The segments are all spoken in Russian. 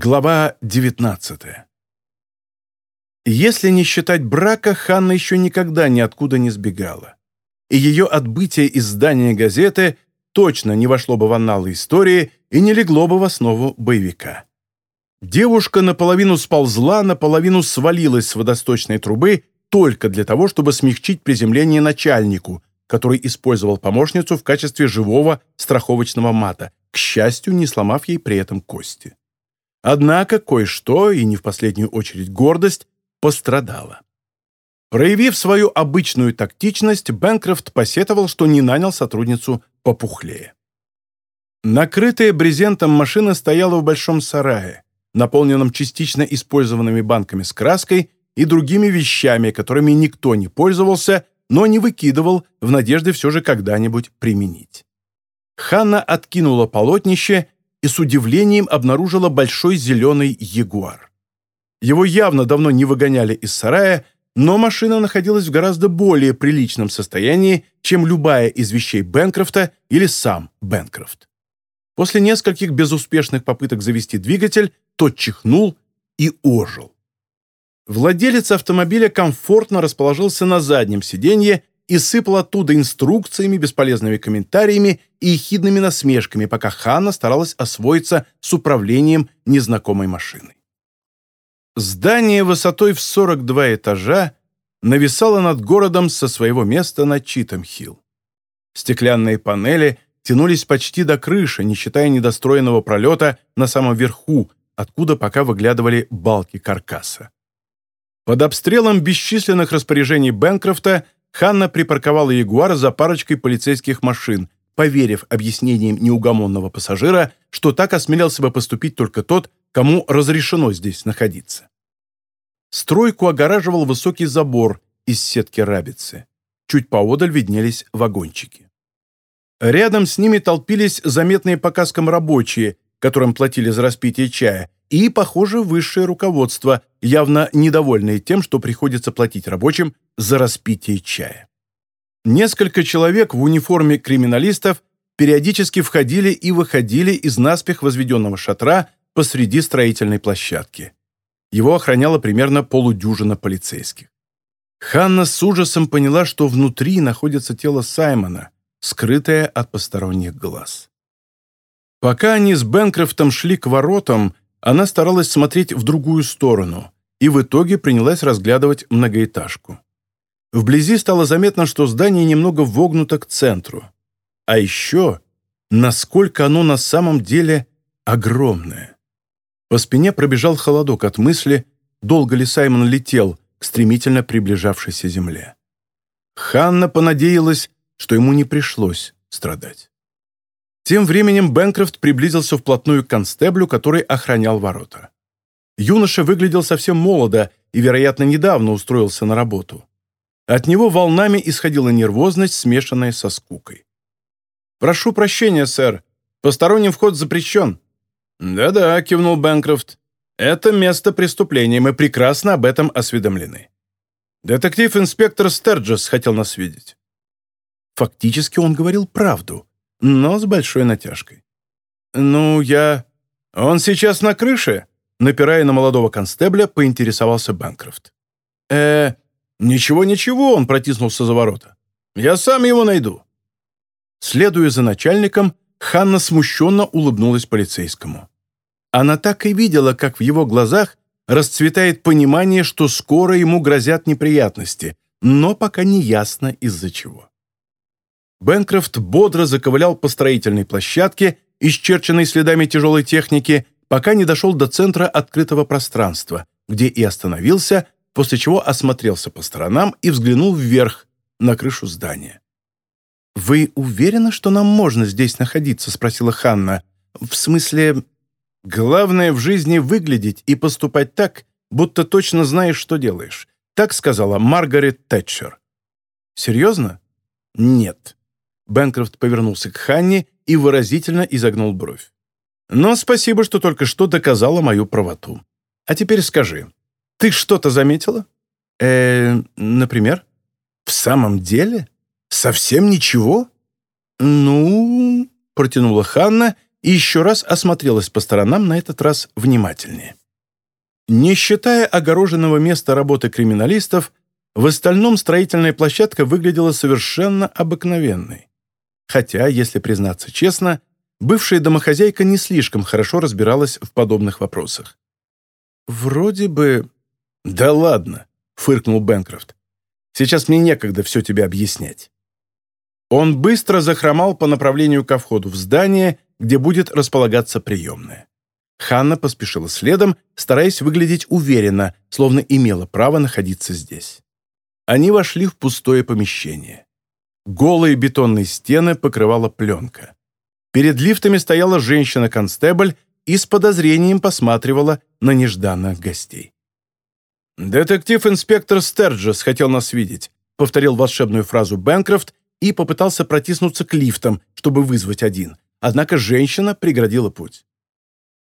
Глава 19 Если не считать брака, Ханна еще никогда ниоткуда не сбегала. И ее отбытие из здания газеты точно не вошло бы в анналы истории и не легло бы в основу боевика. Девушка наполовину сползла, наполовину свалилась с водосточной трубы только для того, чтобы смягчить приземление начальнику, который использовал помощницу в качестве живого страховочного мата, к счастью, не сломав ей при этом кости. Однако кое-что, и не в последнюю очередь гордость, пострадало. Проявив свою обычную тактичность, Бэнкрофт посетовал, что не нанял сотрудницу попухлее. Накрытая брезентом машина стояла в большом сарае, наполненном частично использованными банками с краской и другими вещами, которыми никто не пользовался, но не выкидывал в надежде все же когда-нибудь применить. Ханна откинула полотнище и с удивлением обнаружила большой зеленый ягуар. Его явно давно не выгоняли из сарая, но машина находилась в гораздо более приличном состоянии, чем любая из вещей Бенкрофта или сам Бенкрофт. После нескольких безуспешных попыток завести двигатель, тот чихнул и ожил. Владелец автомобиля комфортно расположился на заднем сиденье и сыпал оттуда инструкциями, бесполезными комментариями и ехидными насмешками, пока Ханна старалась освоиться с управлением незнакомой машиной. Здание высотой в 42 этажа нависало над городом со своего места на Читам-Хилл. Стеклянные панели тянулись почти до крыши, не считая недостроенного пролета на самом верху, откуда пока выглядывали балки каркаса. Под обстрелом бесчисленных распоряжений Бенкрофта Ханна припарковала Ягуар за парочкой полицейских машин, поверив объяснениям неугомонного пассажира, что так осмелился бы поступить только тот, кому разрешено здесь находиться. Стройку огораживал высокий забор из сетки рабицы. Чуть поодаль виднелись вагончики. Рядом с ними толпились заметные по каскам рабочие, которым платили за распитие чая, и, похоже, высшее руководство, явно недовольное тем, что приходится платить рабочим за распитие чая. Несколько человек в униформе криминалистов периодически входили и выходили из наспех возведенного шатра посреди строительной площадки. Его охраняло примерно полудюжина полицейских. Ханна с ужасом поняла, что внутри находится тело Саймона, скрытое от посторонних глаз. Пока они с Бенкрофтом шли к воротам, она старалась смотреть в другую сторону и в итоге принялась разглядывать многоэтажку. Вблизи стало заметно, что здание немного вогнуто к центру. А еще, насколько оно на самом деле огромное. По спине пробежал холодок от мысли, долго ли Саймон летел к стремительно приближавшейся земле. Ханна понадеялась, что ему не пришлось страдать. Тем временем Бэнкрофт приблизился вплотную к констеблю, который охранял ворота. Юноша выглядел совсем молодо и, вероятно, недавно устроился на работу. От него волнами исходила нервозность, смешанная со скукой. «Прошу прощения, сэр. Посторонним вход запрещен». «Да-да», — кивнул Бэнкрофт. «Это место преступления, мы прекрасно об этом осведомлены». Детектив-инспектор Стерджес хотел нас видеть. Фактически он говорил правду но с большой натяжкой. «Ну, я...» «Он сейчас на крыше?» Напирая на молодого констебля, поинтересовался Бэнкрофт. «Э, ничего-ничего», — он протиснулся за ворота. «Я сам его найду». Следуя за начальником, Ханна смущенно улыбнулась полицейскому. Она так и видела, как в его глазах расцветает понимание, что скоро ему грозят неприятности, но пока не ясно из-за чего. Бенкрофт бодро заковылял по строительной площадке, исчерченной следами тяжелой техники, пока не дошел до центра открытого пространства, где и остановился, после чего осмотрелся по сторонам и взглянул вверх, на крышу здания. «Вы уверены, что нам можно здесь находиться?» — спросила Ханна. «В смысле, главное в жизни выглядеть и поступать так, будто точно знаешь, что делаешь», — так сказала Маргарет Тэтчер. «Серьезно?» «Нет. Бэнкрофт повернулся к Ханне и выразительно изогнул бровь. «Но спасибо, что только что доказала мою правоту. А теперь скажи, ты что-то заметила?» «Э, например?» «В самом деле? Совсем ничего?» «Ну...» — протянула Ханна и еще раз осмотрелась по сторонам, на этот раз внимательнее. Не считая огороженного места работы криминалистов, в остальном строительная площадка выглядела совершенно обыкновенной. Хотя, если признаться честно, бывшая домохозяйка не слишком хорошо разбиралась в подобных вопросах. «Вроде бы...» «Да ладно», — фыркнул Бэнкрофт. «Сейчас мне некогда все тебе объяснять». Он быстро захромал по направлению ко входу в здание, где будет располагаться приемная. Ханна поспешила следом, стараясь выглядеть уверенно, словно имела право находиться здесь. Они вошли в пустое помещение. Голые бетонные стены покрывала пленка. Перед лифтами стояла женщина-констебль и с подозрением посматривала на нежданных гостей. «Детектив-инспектор Стерджес хотел нас видеть», повторил волшебную фразу Бэнкрофт и попытался протиснуться к лифтам, чтобы вызвать один. Однако женщина преградила путь.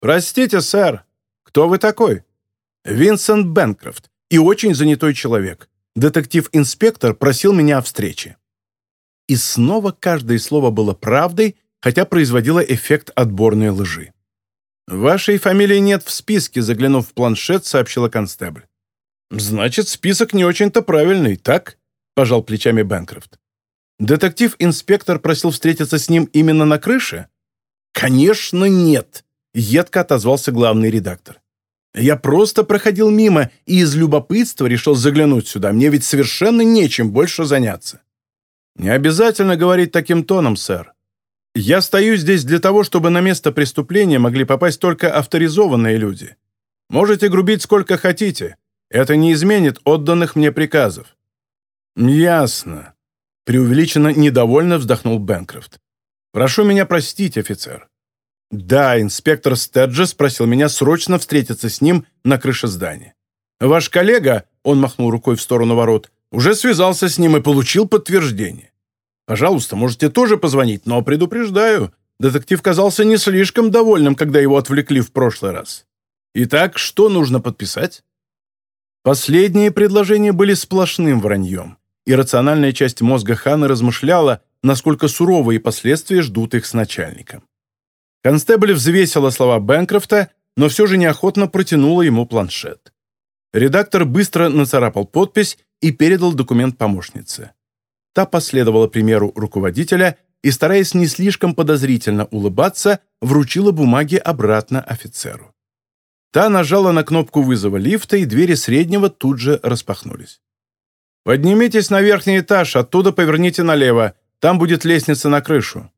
«Простите, сэр, кто вы такой?» «Винсент Бэнкрофт и очень занятой человек. Детектив-инспектор просил меня о встрече». И снова каждое слово было правдой, хотя производило эффект отборной лжи. «Вашей фамилии нет в списке», заглянув в планшет, сообщила констебль. «Значит, список не очень-то правильный, так?» – пожал плечами Бэнкрофт. Детектив-инспектор просил встретиться с ним именно на крыше? Конечно, нет, едко отозвался главный редактор. Я просто проходил мимо и из любопытства решил заглянуть сюда. Мне ведь совершенно нечем больше заняться. Не обязательно говорить таким тоном, сэр. Я стою здесь для того, чтобы на место преступления могли попасть только авторизованные люди. Можете грубить сколько хотите. Это не изменит отданных мне приказов. Ясно преувеличенно недовольно вздохнул Бэнкрофт. «Прошу меня простить, офицер». «Да, инспектор Стеджес просил меня срочно встретиться с ним на крыше здания. Ваш коллега, — он махнул рукой в сторону ворот, — уже связался с ним и получил подтверждение. Пожалуйста, можете тоже позвонить, но предупреждаю, детектив казался не слишком довольным, когда его отвлекли в прошлый раз. Итак, что нужно подписать?» Последние предложения были сплошным враньем и рациональная часть мозга Хана размышляла, насколько суровые последствия ждут их с начальником. Констебль взвесила слова Бэнкрофта, но все же неохотно протянула ему планшет. Редактор быстро нацарапал подпись и передал документ помощнице. Та последовала примеру руководителя и, стараясь не слишком подозрительно улыбаться, вручила бумаги обратно офицеру. Та нажала на кнопку вызова лифта, и двери среднего тут же распахнулись. «Поднимитесь на верхний этаж, оттуда поверните налево. Там будет лестница на крышу».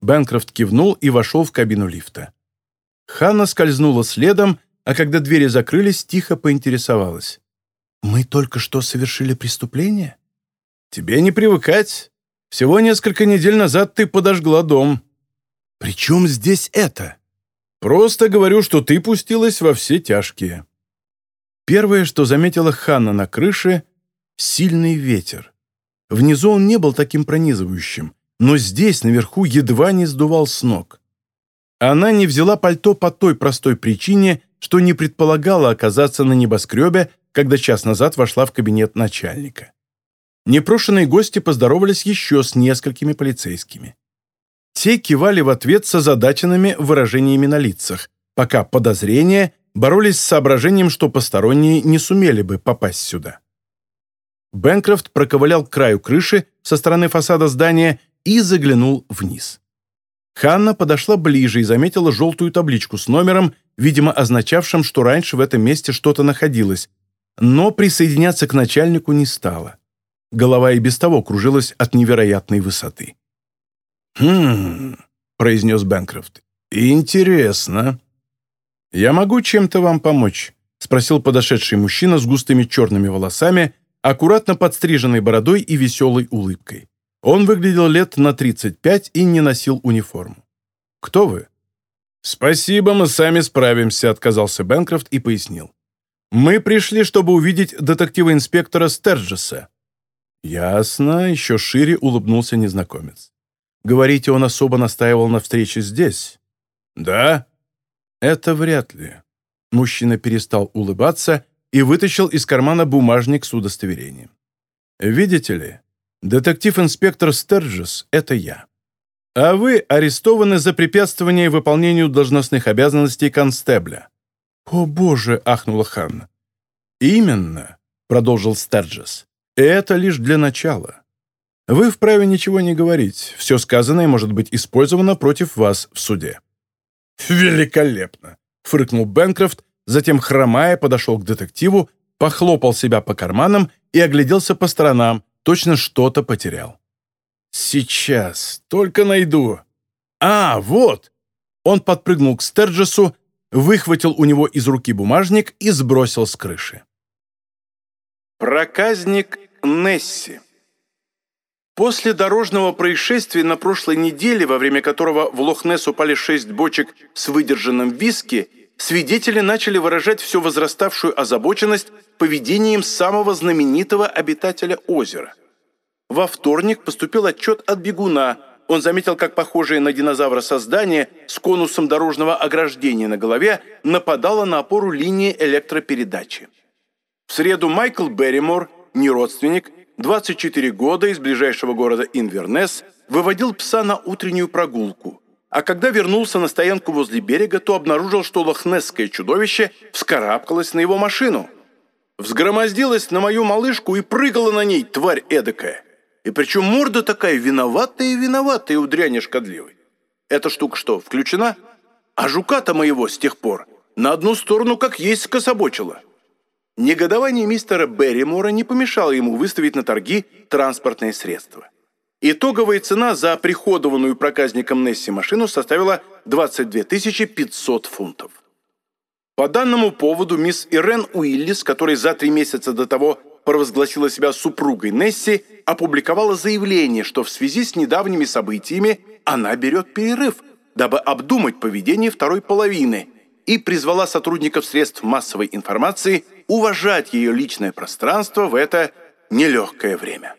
Бэнкрофт кивнул и вошел в кабину лифта. Ханна скользнула следом, а когда двери закрылись, тихо поинтересовалась. «Мы только что совершили преступление?» «Тебе не привыкать. Всего несколько недель назад ты подожгла дом». «При чем здесь это?» «Просто говорю, что ты пустилась во все тяжкие». Первое, что заметила Ханна на крыше, сильный ветер. Внизу он не был таким пронизывающим, но здесь, наверху, едва не сдувал с ног. Она не взяла пальто по той простой причине, что не предполагала оказаться на небоскребе, когда час назад вошла в кабинет начальника. Непрошенные гости поздоровались еще с несколькими полицейскими. Те кивали в ответ с озадаченными выражениями на лицах, пока подозрения боролись с соображением, что посторонние не сумели бы попасть сюда. Бэнкрофт проковылял к краю крыши со стороны фасада здания и заглянул вниз. Ханна подошла ближе и заметила желтую табличку с номером, видимо, означавшим, что раньше в этом месте что-то находилось, но присоединяться к начальнику не стала. Голова и без того кружилась от невероятной высоты. «Хм...» — произнес Бэнкрофт. «Интересно. Я могу чем-то вам помочь?» — спросил подошедший мужчина с густыми черными волосами аккуратно подстриженной бородой и веселой улыбкой. Он выглядел лет на 35 и не носил униформу. «Кто вы?» «Спасибо, мы сами справимся», — отказался Бэнкрофт и пояснил. «Мы пришли, чтобы увидеть детектива-инспектора Стерджеса». «Ясно», — еще шире улыбнулся незнакомец. «Говорите, он особо настаивал на встрече здесь?» «Да». «Это вряд ли». Мужчина перестал улыбаться и вытащил из кармана бумажник с удостоверением. «Видите ли, детектив-инспектор Стерджес — это я. а вы арестованы за препятствование выполнению должностных обязанностей констебля». «О, боже!» — ахнула Ханна. «Именно», — продолжил Стерджес. «Это лишь для начала. Вы вправе ничего не говорить. Все сказанное может быть использовано против вас в суде». «Великолепно!» — фыркнул Бенкрофт, затем, хромая, подошел к детективу, похлопал себя по карманам и огляделся по сторонам, точно что-то потерял. «Сейчас, только найду. А, вот!» Он подпрыгнул к Стерджесу, выхватил у него из руки бумажник и сбросил с крыши. Проказник Несси После дорожного происшествия на прошлой неделе, во время которого в Лохнесс упали шесть бочек с выдержанным виски, свидетели начали выражать всю возраставшую озабоченность поведением самого знаменитого обитателя озера. Во вторник поступил отчет от бегуна. Он заметил, как похожее на динозавра создание с конусом дорожного ограждения на голове нападало на опору линии электропередачи. В среду Майкл Берримор, не родственник, 24 года из ближайшего города Инвернес, выводил пса на утреннюю прогулку. А когда вернулся на стоянку возле берега, то обнаружил, что лохнесское чудовище вскарабкалось на его машину. Взгромоздилась на мою малышку и прыгала на ней, тварь эдакая. И причем морда такая виноватая-виноватая у дряни шкодливой. Эта штука что, включена? А жука-то моего с тех пор на одну сторону как есть скособочила. Негодование мистера Берримора не помешало ему выставить на торги транспортные средства. Итоговая цена за приходованную проказником Несси машину составила 22 500 фунтов. По данному поводу мисс Ирен Уиллис, которая за три месяца до того провозгласила себя супругой Несси, опубликовала заявление, что в связи с недавними событиями она берет перерыв, дабы обдумать поведение второй половины, и призвала сотрудников средств массовой информации уважать ее личное пространство в это нелегкое время.